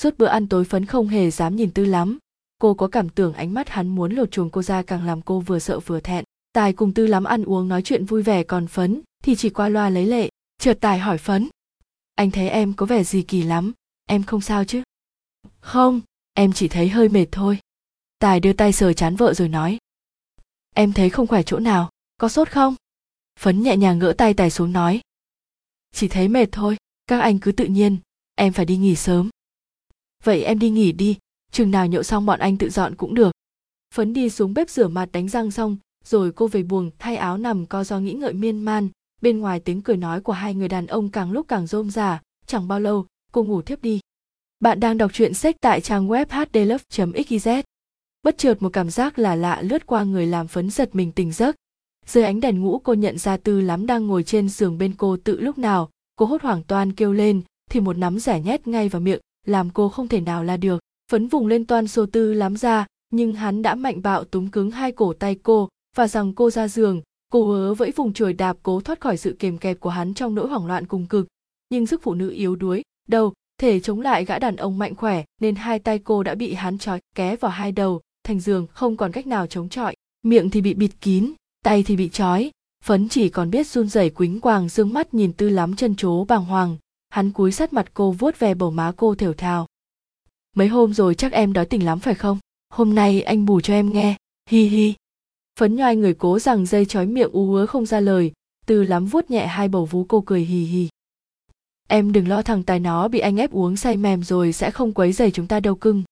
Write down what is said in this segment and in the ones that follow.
suốt bữa ăn tối phấn không hề dám nhìn tư lắm. Cô có cảm tưởng ánh mắt hắn muốn lột chuồng cô ra càng làm cô vừa sợ vừa thẹn. Tài cùng tư lắm ăn uống nói chuyện vui vẻ còn phấn, thì chỉ qua loa lấy lệ chợt tài hỏi phấn. Anh thấy em có vẻ gì kỳ lắm, em không sao chứ? Không, em chỉ thấy hơi mệt thôi. Tài đưa tay sờ chán vợ rồi nói. Em thấy không khỏe chỗ nào, có sốt không? Phấn nhẹ nhàng ngỡ tay tài xuống nói. Chỉ thấy mệt thôi, các anh cứ tự nhiên, em phải đi nghỉ sớm vậy em đi nghỉ đi, chừng nào nhậu xong bọn anh tự dọn cũng được. Phấn đi xuống bếp rửa mặt đánh răng xong, rồi cô về buồng, thay áo nằm co do nghĩ ngợi miên man. Bên ngoài tiếng cười nói của hai người đàn ông càng lúc càng rôm rả, chẳng bao lâu, cô ngủ thiếp đi. Bạn đang đọc truyện sách tại trang web hdlove.xyz bất chợt một cảm giác là lạ lướt qua người làm phấn giật mình tỉnh giấc. Dưới ánh đèn ngũ cô nhận ra tư lắm đang ngồi trên giường bên cô tự lúc nào, cô hốt hoảng toan kêu lên, thì một nắm rẻ nhét ngay vào miệng làm cô không thể nào la được. Phấn vùng lên toan xô tư lắm ra, nhưng hắn đã mạnh bạo túm cứng hai cổ tay cô và rằng cô ra giường. Cô hứa vẫy vùng chổi đạp cố thoát khỏi sự kềm kẹp của hắn trong nỗi hoảng loạn cùng cực. Nhưng sức phụ nữ yếu đuối đâu thể chống lại gã đàn ông mạnh khỏe, nên hai tay cô đã bị hắn trói, ké vào hai đầu, thành giường, không còn cách nào chống chọi. Miệng thì bị bịt kín, tay thì bị trói. Phấn chỉ còn biết run rẩy quính quàng, dương mắt nhìn tư lắm chân chố bàng hoàng hắn cúi sát mặt cô vuốt ve bầu má cô thều thào. Mấy hôm rồi chắc em đói tỉnh lắm phải không? Hôm nay anh bù cho em nghe. Hi hi. Phấn nhoai người cố rằng dây trói miệng u hứa không ra lời, từ lắm vuốt nhẹ hai bầu vú cô cười hì hì. Em đừng lo thằng tài nó bị anh ép uống say mềm rồi sẽ không quấy giày chúng ta đâu cưng.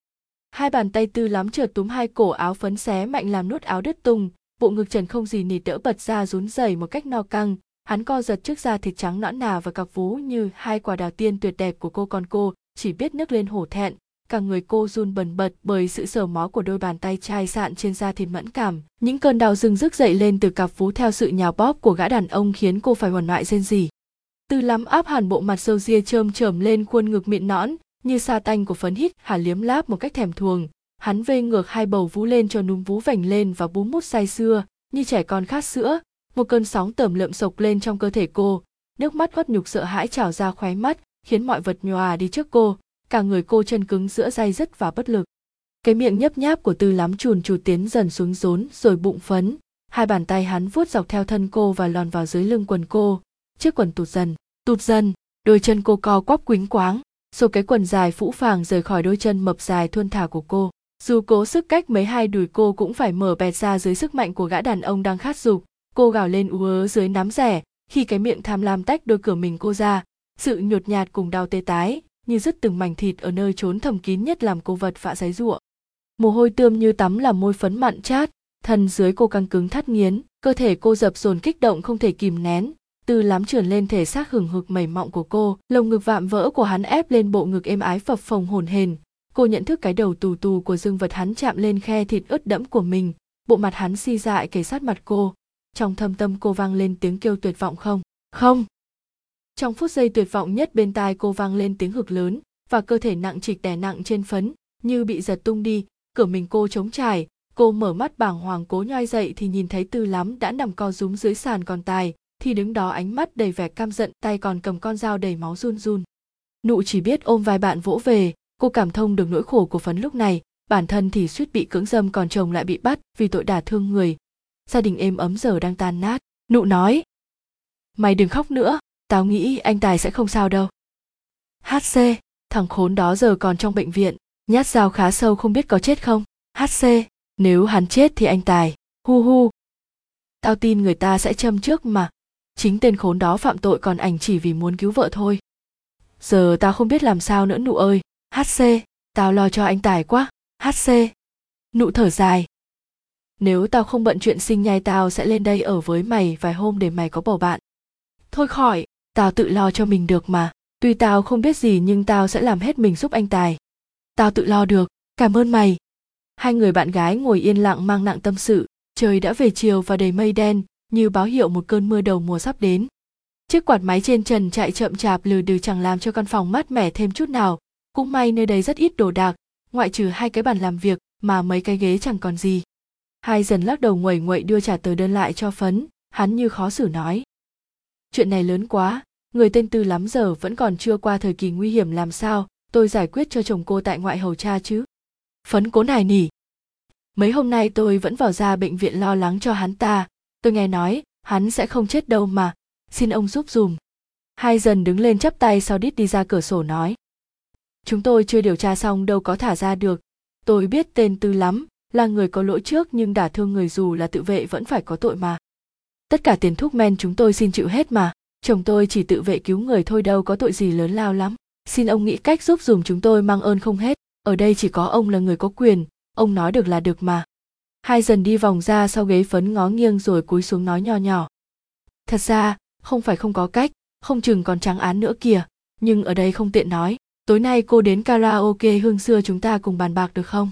Hai bàn tay tư lắm trượt túm hai cổ áo phấn xé mạnh làm nút áo đứt tung bộ ngực trần không gì nịt đỡ bật ra rún rẩy một cách no căng hắn co giật trước da thịt trắng nõn nà và cặp vú như hai quả đào tiên tuyệt đẹp của cô còn cô, chỉ biết nức lên hổ thẹn. Cả người cô run bần bật bởi sự sờ mó của đôi bàn tay chai sạn trên da thịt mẫn cảm. Những cơn đau rừng rức dậy lên từ cặp vú theo sự nhào bóp của gã đàn ông khiến cô phải hoàn loạn rên rỉ. Tư lắm áp hẳn bộ mặt sâu ria trơm trởm lên khuôn ngực mịn nõn, như sa tanh của phấn hít, hà liếm láp một cách thèm thuồng. Hắn vê ngược hai bầu vú lên cho núm vú vành lên và bú mút say sưa, như trẻ con khát sữa một cơn sóng tởm lượm sộc lên trong cơ thể cô. Nước mắt gót nhục sợ hãi trào ra khóe mắt, khiến mọi vật nhòa đi trước cô. Cả người cô chân cứng giữa day dứt và bất lực. Cái miệng nhấp nháp của tư lắm chùn chù tiến dần xuống rốn, rồi bụng phấn. Hai bàn tay hắn vuốt dọc theo thân cô và lòn vào dưới lưng quần cô. Chiếc quần tụt dần tụt dần. Đôi chân cô co quắp quýnh quáng. Rồi cái quần dài phũ phàng rời khỏi đôi chân mập dài thuôn thả của cô. Dù cố sức cách mấy hai đùi cô cũng phải mở bẹt ra dưới sức mạnh của gã đàn ông đang khát dục cô gào lên ú ớ dưới nắm rẻ, khi cái miệng tham lam tách đôi cửa mình cô ra, sự nhột nhạt cùng đau tê tái, như dứt từng mảnh thịt ở nơi trốn thầm kín nhất làm cô vật vạ giấy giụa. Mồ hôi tươm như tắm làm môi phấn mặn chát, thân dưới cô căng cứng thắt nghiến, cơ thể cô dập dồn kích động không thể kìm nén, từ lắm trườn lên thể xác hừng hực mẩy mọng của cô, lồng ngực vạm vỡ của hắn ép lên bộ ngực êm ái phập phồng hồn hền. Cô nhận thức cái đầu tù tù của dương vật hắn chạm lên khe thịt ướt đẫm của mình, bộ mặt hắn si dại kề sát mặt cô trong thâm tâm cô vang lên tiếng kêu tuyệt vọng không? Không. Trong phút giây tuyệt vọng nhất bên tai cô vang lên tiếng hực lớn, và cơ thể nặng trịch đè nặng trên phấn, như bị giật tung đi, cửa mình cô trống trải, cô mở mắt bàng hoàng cố nhoi dậy thì nhìn thấy tư lắm đã nằm co rúm dưới sàn còn tài, thì đứng đó ánh mắt đầy vẻ cam giận, tay còn cầm con dao đầy máu run run. Nụ chỉ biết ôm vai bạn vỗ về, cô cảm thông được nỗi khổ của phấn lúc này, bản thân thì suýt bị cưỡng dâm còn chồng lại bị bắt vì tội đả thương người gia đình êm ấm giờ đang tan nát. Nụ nói, mày đừng khóc nữa, tao nghĩ anh tài sẽ không sao đâu. Hc thằng khốn đó giờ còn trong bệnh viện, nhát dao khá sâu không biết có chết không? Hc nếu hắn chết thì anh tài, hu hu. Tao tin người ta sẽ châm trước mà. Chính tên khốn đó phạm tội còn ảnh chỉ vì muốn cứu vợ thôi. Giờ tao không biết làm sao nữa nụ ơi. Hc tao lo cho anh tài quá. Hc nụ thở dài nếu tao không bận chuyện sinh nhai tao sẽ lên đây ở với mày vài hôm để mày có bầu bạn. Thôi khỏi, tao tự lo cho mình được mà. Tuy tao không biết gì nhưng tao sẽ làm hết mình giúp anh tài. Tao tự lo được. Cảm ơn mày. Hai người bạn gái ngồi yên lặng mang nặng tâm sự. Trời đã về chiều và đầy mây đen, như báo hiệu một cơn mưa đầu mùa sắp đến. Chiếc quạt máy trên trần chạy chậm chạp lừ đừ chẳng làm cho căn phòng mát mẻ thêm chút nào. Cũng may nơi đây rất ít đồ đạc, ngoại trừ hai cái bàn làm việc mà mấy cái ghế chẳng còn gì hai dần lắc đầu nguẩy nguậy đưa trả tờ đơn lại cho phấn. Hắn như khó xử nói. Chuyện này lớn quá. Người tên tư lắm giờ vẫn còn chưa qua thời kỳ nguy hiểm làm sao? Tôi giải quyết cho chồng cô tại ngoại hầu cha chứ? Phấn cố nài nỉ. Mấy hôm nay tôi vẫn vào ra bệnh viện lo lắng cho hắn ta. Tôi nghe nói, hắn sẽ không chết đâu mà. Xin ông giúp dùm. Hai dần đứng lên chắp tay sau đít đi ra cửa sổ nói. Chúng tôi chưa điều tra xong đâu có thả ra được. Tôi biết tên tư lắm là người có lỗi trước nhưng đả thương người dù là tự vệ vẫn phải có tội mà. Tất cả tiền thuốc men chúng tôi xin chịu hết mà. Chồng tôi chỉ tự vệ cứu người thôi đâu có tội gì lớn lao lắm. Xin ông nghĩ cách giúp dùm chúng tôi mang ơn không hết. Ở đây chỉ có ông là người có quyền. Ông nói được là được mà. Hai dần đi vòng ra sau ghế phấn ngó nghiêng rồi cúi xuống nói nho nhỏ. Thật ra, không phải không có cách, không chừng còn trắng án nữa kìa. Nhưng ở đây không tiện nói. Tối nay cô đến karaoke hương xưa chúng ta cùng bàn bạc được không?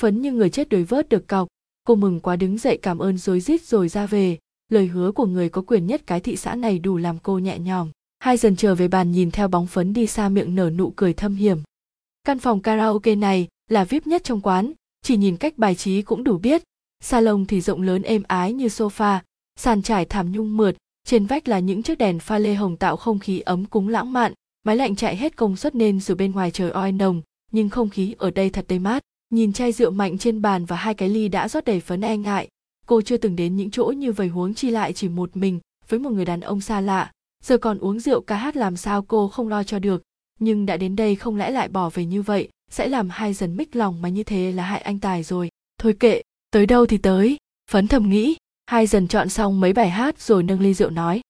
Phấn như người chết đuối vớt được cọc. Cô mừng quá đứng dậy cảm ơn rối rít rồi ra về. Lời hứa của người có quyền nhất cái thị xã này đủ làm cô nhẹ nhõm. Hai dần trở về bàn nhìn theo bóng phấn đi xa miệng nở nụ cười thâm hiểm. Căn phòng karaoke này là vip nhất trong quán, chỉ nhìn cách bài trí cũng đủ biết. Salon thì rộng lớn êm ái như sofa, sàn trải thảm nhung mượt, trên vách là những chiếc đèn pha lê hồng tạo không khí ấm cúng lãng mạn. Máy lạnh chạy hết công suất nên dù bên ngoài trời oi nồng, nhưng không khí ở đây thật tươi mát nhìn chai rượu mạnh trên bàn và hai cái ly đã rót đầy phấn e ngại. Cô chưa từng đến những chỗ như vậy huống chi lại chỉ một mình, với một người đàn ông xa lạ. Giờ còn uống rượu ca hát làm sao cô không lo cho được. Nhưng đã đến đây không lẽ lại bỏ về như vậy, sẽ làm hai dần mích lòng mà như thế là hại anh tài rồi. Thôi kệ, tới đâu thì tới. Phấn thầm nghĩ, hai dần chọn xong mấy bài hát rồi nâng ly rượu nói.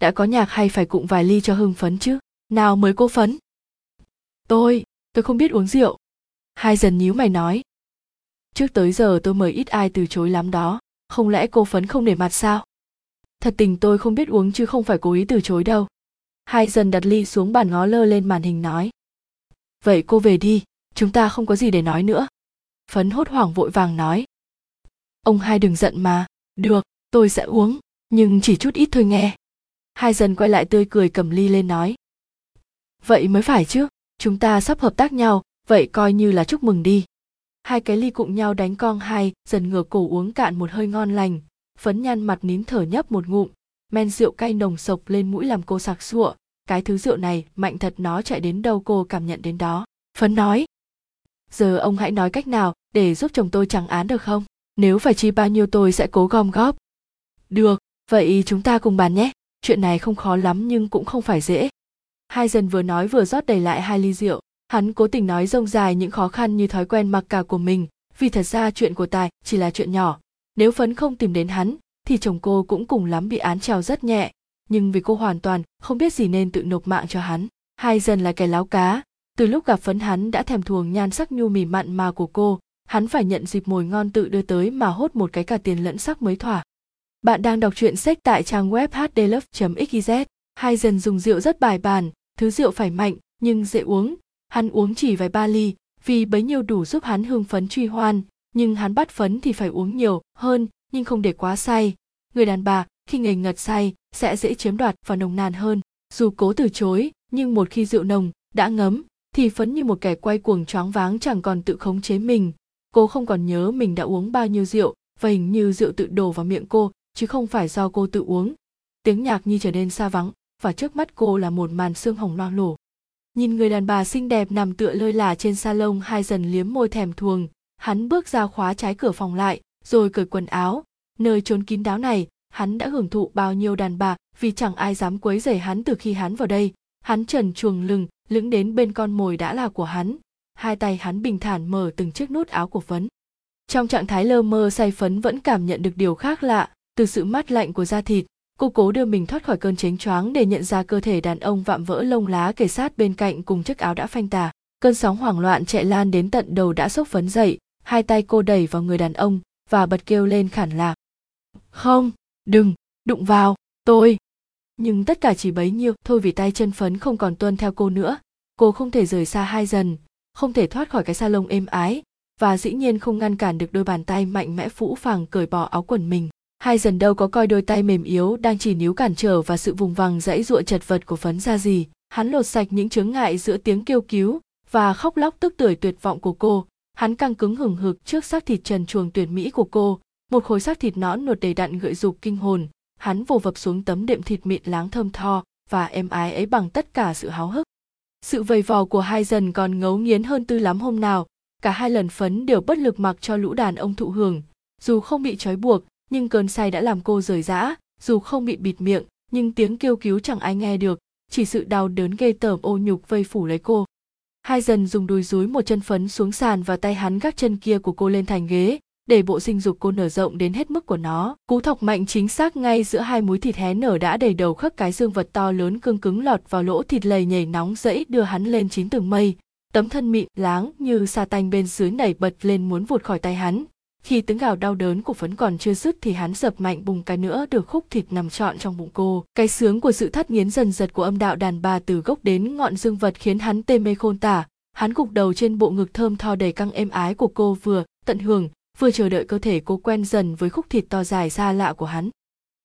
Đã có nhạc hay phải cụng vài ly cho hưng phấn chứ? Nào mới cô phấn? Tôi tôi không biết uống rượu hai dần nhíu mày nói. Trước tới giờ tôi mời ít ai từ chối lắm đó, không lẽ cô phấn không để mặt sao? Thật tình tôi không biết uống chứ không phải cố ý từ chối đâu. Hai dần đặt ly xuống bàn ngó lơ lên màn hình nói. Vậy cô về đi, chúng ta không có gì để nói nữa. Phấn hốt hoảng vội vàng nói. Ông hai đừng giận mà, được, tôi sẽ uống, nhưng chỉ chút ít thôi nghe. Hai dần quay lại tươi cười cầm ly lên nói. Vậy mới phải chứ, chúng ta sắp hợp tác nhau vậy coi như là chúc mừng đi. Hai cái ly cụm nhau đánh con hai, dần ngửa cổ uống cạn một hơi ngon lành. Phấn nhăn mặt nín thở nhấp một ngụm. Men rượu cay nồng sộc lên mũi làm cô sặc sụa. Cái thứ rượu này, mạnh thật nó chạy đến đâu cô cảm nhận đến đó. Phấn nói. Giờ ông hãy nói cách nào để giúp chồng tôi chẳng án được không? Nếu phải chi bao nhiêu tôi sẽ cố gom góp. Được, vậy chúng ta cùng bàn nhé. Chuyện này không khó lắm nhưng cũng không phải dễ. Hai dần vừa nói vừa rót đầy lại hai ly rượu hắn cố tình nói rông dài những khó khăn như thói quen mặc cả của mình, vì thật ra chuyện của tài chỉ là chuyện nhỏ. Nếu phấn không tìm đến hắn, thì chồng cô cũng cùng lắm bị án treo rất nhẹ. Nhưng vì cô hoàn toàn không biết gì nên tự nộp mạng cho hắn. Hai dần là kẻ láo cá. Từ lúc gặp phấn hắn đã thèm thuồng nhan sắc nhu mì mặn mà của cô. Hắn phải nhận dịp mồi ngon tự đưa tới mà hốt một cái cả tiền lẫn sắc mới thỏa. Bạn đang đọc truyện sách tại trang web hdlove.xyz hai dần dùng rượu rất bài bàn thứ rượu phải mạnh nhưng dễ uống hắn uống chỉ vài ba ly, vì bấy nhiêu đủ giúp hắn hưng phấn truy hoan, nhưng hắn bắt phấn thì phải uống nhiều, hơn, nhưng không để quá say. Người đàn bà, khi nghề ngật say, sẽ dễ chiếm đoạt và nồng nàn hơn. Dù cố từ chối, nhưng một khi rượu nồng, đã ngấm, thì phấn như một kẻ quay cuồng choáng váng chẳng còn tự khống chế mình. Cô không còn nhớ mình đã uống bao nhiêu rượu, và hình như rượu tự đổ vào miệng cô, chứ không phải do cô tự uống. Tiếng nhạc như trở nên xa vắng, và trước mắt cô là một màn xương hồng loang lổ nhìn người đàn bà xinh đẹp nằm tựa lơi là trên salon hai dần liếm môi thèm thuồng, hắn bước ra khóa trái cửa phòng lại, rồi cởi quần áo. Nơi trốn kín đáo này, hắn đã hưởng thụ bao nhiêu đàn bà, vì chẳng ai dám quấy rầy hắn từ khi hắn vào đây. Hắn trần chuồng lừng, lững đến bên con mồi đã là của hắn. Hai tay hắn bình thản mở từng chiếc nút áo của phấn. Trong trạng thái lơ mơ say phấn vẫn cảm nhận được điều khác lạ, từ sự mát lạnh của da thịt cô cố đưa mình thoát khỏi cơn chánh choáng để nhận ra cơ thể đàn ông vạm vỡ lông lá kề sát bên cạnh cùng chiếc áo đã phanh tà. Cơn sóng hoảng loạn chạy lan đến tận đầu đã sốc phấn dậy, hai tay cô đẩy vào người đàn ông và bật kêu lên khản lạc không, đừng, đụng vào, tôi. Nhưng tất cả chỉ bấy nhiêu, thôi vì tay chân phấn không còn tuân theo cô nữa. Cô không thể rời xa hai dần, không thể thoát khỏi cái salon êm ái và dĩ nhiên không ngăn cản được đôi bàn tay mạnh mẽ phũ phàng cởi bỏ áo quần mình hai dần đâu có coi đôi tay mềm yếu, đang chỉ níu cản trở và sự vùng vằng dãy dụa chật vật của phấn ra gì hắn lột sạch những chướng ngại giữa tiếng kêu cứu và khóc lóc tức tưởi tuyệt vọng của cô. Hắn căng cứng hừng hực trước xác thịt trần chuồng tuyệt mỹ của cô, một khối xác thịt nõn nuột đầy đặn gợi dục kinh hồn. Hắn vồ vập xuống tấm đệm thịt mịn láng thơm tho và êm ái ấy bằng tất cả sự háo hức. Sự vầy vò của hai dần còn ngấu nghiến hơn tư lắm hôm nào. Cả hai lần phấn đều bất lực mặc cho lũ đàn ông thụ hưởng. Dù không bị trói buộc nhưng cơn say đã làm cô rời rã dù không bị bịt miệng, nhưng tiếng kêu cứu chẳng ai nghe được, chỉ sự đau đớn ghê tởm ô nhục vây phủ lấy cô. Hai dần dùng đùi dúi một chân phấn xuống sàn và tay hắn gác chân kia của cô lên thành ghế, để bộ sinh dục cô nở rộng đến hết mức của nó. Cú thọc mạnh chính xác ngay giữa hai múi thịt hé nở đã đầy đầu khớp cái dương vật to lớn cương cứng lọt vào lỗ thịt lầy nhảy nóng dẫy đưa hắn lên chín tầng mây. Tấm thân mịn láng như sa tanh bên dưới nảy bật lên muốn vụt khỏi tay hắn khi tiếng gào đau đớn của phấn còn chưa dứt thì hắn dập mạnh bùng cái nữa được khúc thịt nằm trọn trong bụng cô. Cái sướng của sự thắt nghiến dần dật của âm đạo đàn bà từ gốc đến ngọn dương vật khiến hắn tê mê khôn tả. Hắn gục đầu trên bộ ngực thơm tho đầy căng êm ái của cô vừa tận hưởng, vừa chờ đợi cơ thể cô quen dần với khúc thịt to dài xa lạ của hắn.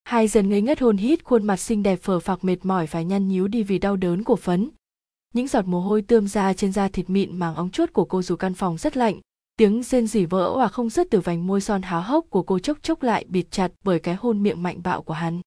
Hai dần ngây ngất hôn hít, khuôn mặt xinh đẹp phờ phạc mệt mỏi phải nhăn nhíu đi vì đau đớn của phấn. Những giọt mồ hôi tươm ra trên da thịt mịn màng óng chuốt của cô dù căn phòng rất lạnh tiếng rên rỉ vỡ hòa không dứt từ vành môi son háo hốc của cô chốc chốc lại bịt chặt bởi cái hôn miệng mạnh bạo của hắn.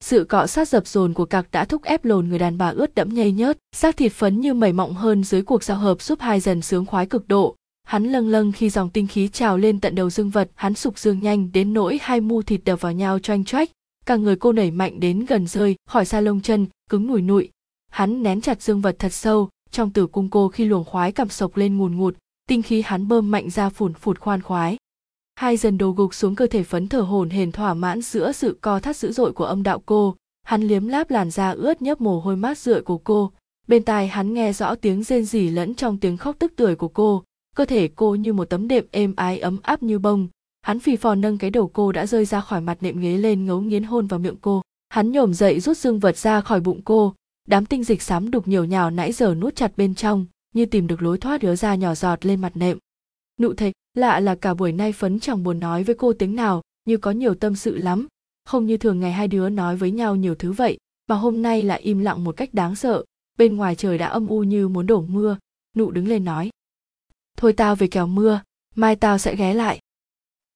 Sự cọ sát dập dồn của cặc đã thúc ép lồn người đàn bà ướt đẫm nhây nhớt, xác thịt phấn như mẩy mọng hơn dưới cuộc giao hợp giúp hai dần sướng khoái cực độ. Hắn lâng lâng khi dòng tinh khí trào lên tận đầu dương vật, hắn sục dương nhanh đến nỗi hai mu thịt đập vào nhau choanh choách, cả người cô nảy mạnh đến gần rơi, khỏi xa lông chân, cứng nùi nụi. Hắn nén chặt dương vật thật sâu, trong tử cung cô khi luồng khoái cảm sộc lên ngùn ngụt tinh khí hắn bơm mạnh ra phủn phụt khoan khoái. Hai dần đồ gục xuống cơ thể phấn thở hồn hển thỏa mãn giữa sự co thắt dữ dội của âm đạo cô. Hắn liếm láp làn da ướt nhấp mồ hôi mát rượi của cô. Bên tai hắn nghe rõ tiếng rên rỉ lẫn trong tiếng khóc tức tưởi của cô. Cơ thể cô như một tấm đệm êm ái ấm áp như bông. Hắn phì phò nâng cái đầu cô đã rơi ra khỏi mặt nệm ghế lên ngấu nghiến hôn vào miệng cô. Hắn nhổm dậy rút dương vật ra khỏi bụng cô. Đám tinh dịch xám đục nhiều nhào nãy giờ nuốt chặt bên trong như tìm được lối thoát đứa ra nhỏ giọt lên mặt nệm. Nụ thấy lạ là cả buổi nay phấn chẳng buồn nói với cô tiếng nào, như có nhiều tâm sự lắm. Không như thường ngày hai đứa nói với nhau nhiều thứ vậy, mà hôm nay lại im lặng một cách đáng sợ. Bên ngoài trời đã âm u như muốn đổ mưa. Nụ đứng lên nói, thôi tao về kèo mưa, mai tao sẽ ghé lại.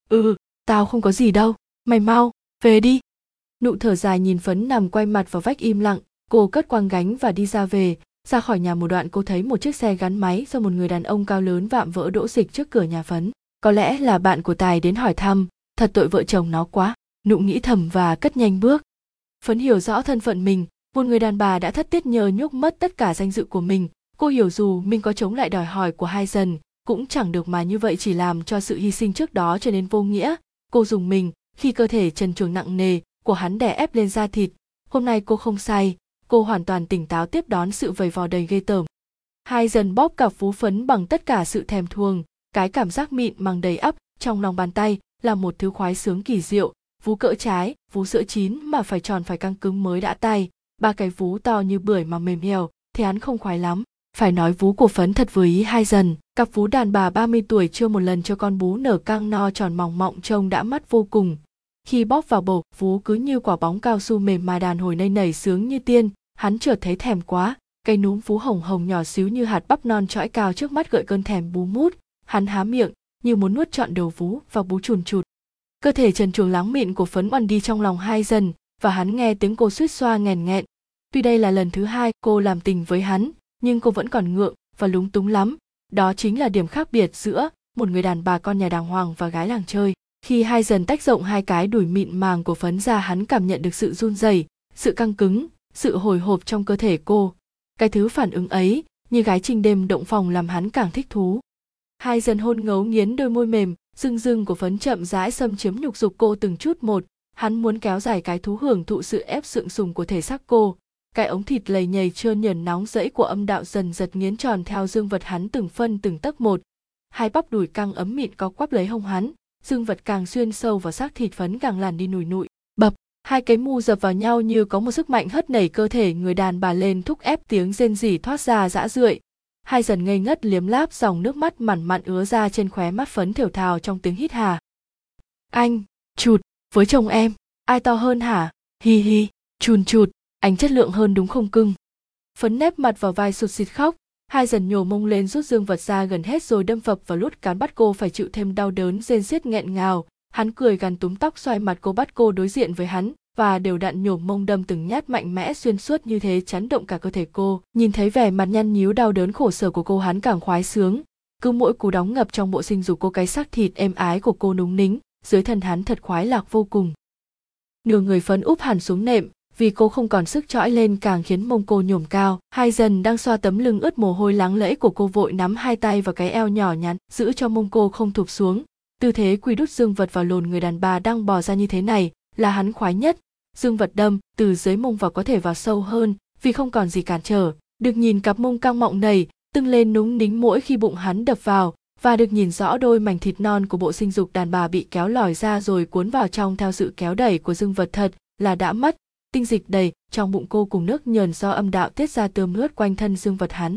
Ừ tao không có gì đâu, mày mau, về đi. Nụ thở dài nhìn phấn nằm quay mặt vào vách im lặng. Cô cất quang gánh và đi ra về ra khỏi nhà một đoạn, cô thấy một chiếc xe gắn máy do một người đàn ông cao lớn vạm vỡ đỗ dịch trước cửa nhà phấn. Có lẽ là bạn của tài đến hỏi thăm. Thật tội vợ chồng nó quá. Nụ nghĩ thầm và cất nhanh bước. Phấn hiểu rõ thân phận mình. Một người đàn bà đã thất tiết nhờ nhúc mất tất cả danh dự của mình. Cô hiểu dù mình có chống lại đòi hỏi của hai dần cũng chẳng được mà như vậy chỉ làm cho sự hy sinh trước đó trở nên vô nghĩa. Cô dùng mình khi cơ thể trần truồng nặng nề của hắn đè ép lên da thịt. Hôm nay cô không say cô hoàn toàn tỉnh táo tiếp đón sự vầy vò đầy ghê tởm. Hai dần bóp cặp phú phấn bằng tất cả sự thèm thuồng, cái cảm giác mịn màng đầy ắp trong lòng bàn tay là một thứ khoái sướng kỳ diệu. Vú cỡ trái, vú sữa chín mà phải tròn phải căng cứng mới đã tay. Ba cái vú to như bưởi mà mềm hèo thì hắn không khoái lắm. Phải nói vú của phấn thật vừa ý hai dần. Cặp vú đàn bà 30 tuổi chưa một lần cho con bú nở căng no tròn mỏng mọng trông đã mắt vô cùng. Khi bóp vào bầu, vú cứ như quả bóng cao su mềm mà đàn hồi nây nảy sướng như tiên hắn chợt thấy thèm quá cây núm vú hồng hồng nhỏ xíu như hạt bắp non trõi cao trước mắt gợi cơn thèm bú mút. Hắn há miệng, như muốn nuốt trọn đầu vú và bú chùn chụt. Cơ thể trần truồng láng mịn của phấn oằn đi trong lòng hai dần, và hắn nghe tiếng cô suýt xoa nghèn nghẹn. Tuy đây là lần thứ hai cô làm tình với hắn, nhưng cô vẫn còn ngượng và lúng túng lắm. Đó chính là điểm khác biệt giữa một người đàn bà con nhà đàng hoàng và gái làng chơi. Khi hai dần tách rộng hai cái đùi mịn màng của phấn ra, hắn cảm nhận được sự run rẩy, sự căng cứng sự hồi hộp trong cơ thể cô. Cái thứ phản ứng ấy, như gái trinh đêm động phòng làm hắn càng thích thú. Hai dần hôn ngấu nghiến đôi môi mềm, rưng rưng của phấn chậm rãi xâm chiếm nhục dục cô từng chút một. Hắn muốn kéo dài cái thú hưởng thụ sự ép sượng sùng của thể xác cô. Cái ống thịt lầy nhầy trơn nhờn nóng rẫy của âm đạo dần giật nghiến tròn theo dương vật hắn từng phân từng tấc một. Hai bắp đùi căng ấm mịn có quắp lấy hông hắn, dương vật càng xuyên sâu vào xác thịt phấn càng làn đi nùi nụi. Bập! Hai cái mu dập vào nhau như có một sức mạnh hất nảy cơ thể, người đàn bà lên thúc ép tiếng rên rỉ thoát ra dã rượi. Hai dần ngây ngất liếm láp, dòng nước mắt mằn mặn ứa ra trên khóe mắt phấn thiểu thào trong tiếng hít hà. Anh, chụt, với chồng em, ai to hơn hả? Hi hi, chùn chụt, anh chất lượng hơn đúng không cưng? Phấn nép mặt vào vai sụt xịt khóc. Hai dần nhổ mông lên rút dương vật ra gần hết rồi đâm phập vào lút cán bắt cô phải chịu thêm đau đớn, rên xiết nghẹn ngào. Hắn cười gằn túm tóc xoay mặt cô bắt cô đối diện với hắn và đều đặn nhổm mông đâm từng nhát mạnh mẽ xuyên suốt như thế chấn động cả cơ thể cô. Nhìn thấy vẻ mặt nhăn nhíu đau đớn khổ sở của cô hắn càng khoái sướng. Cứ mỗi cú đóng ngập trong bộ sinh dục cô cái xác thịt êm ái của cô núng nính dưới thân hắn thật khoái lạc vô cùng. Nửa người phấn úp hẳn xuống nệm, vì cô không còn sức trõi lên càng khiến mông cô nhổm cao. Hai dần đang xoa tấm lưng ướt mồ hôi lắng lẫy của cô vội nắm hai tay vào cái eo nhỏ nhắn, giữ cho mông cô không thụp xuống. Tư thế quỳ đút dương vật vào lồn người đàn bà đang bò ra như thế này là hắn khoái nhất. Dương vật đâm từ dưới mông vào có thể vào sâu hơn vì không còn gì cản trở. Được nhìn cặp mông căng mọng này, tưng lên núng nính mỗi khi bụng hắn đập vào và được nhìn rõ đôi mảnh thịt non của bộ sinh dục đàn bà bị kéo lòi ra rồi cuốn vào trong theo sự kéo đẩy của dương vật thật là đã mất. Tinh dịch đầy trong bụng cô cùng nước nhờn do âm đạo tiết ra tươm ướt quanh thân dương vật hắn.